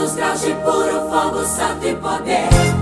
500 graus de puro fogo, santo e poder.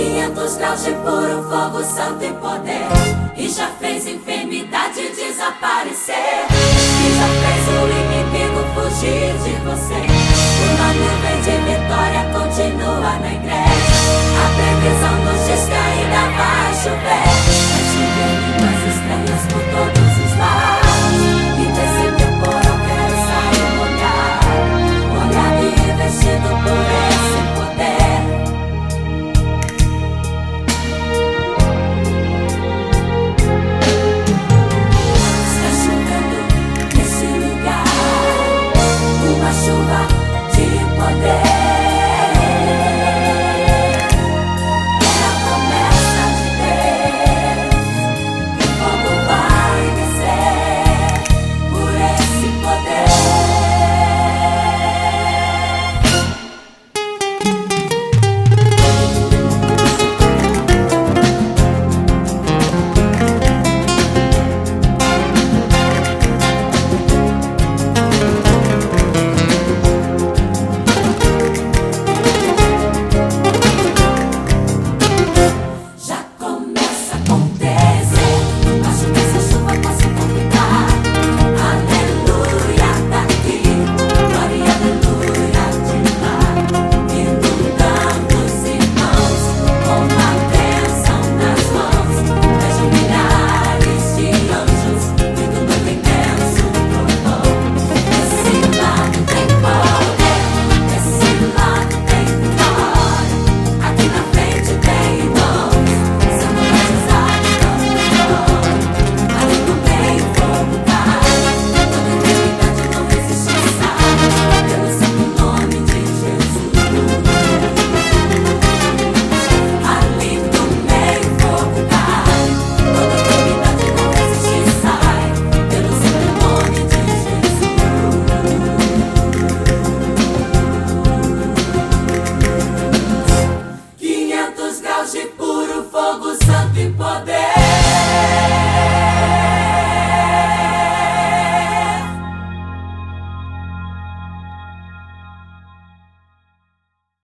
500 graus de puro fogo, santo e poder. E já fez enfermidade desaparecer. E já fez o inimigo fugir de você. Uma nuvem de vitória continua na igreja.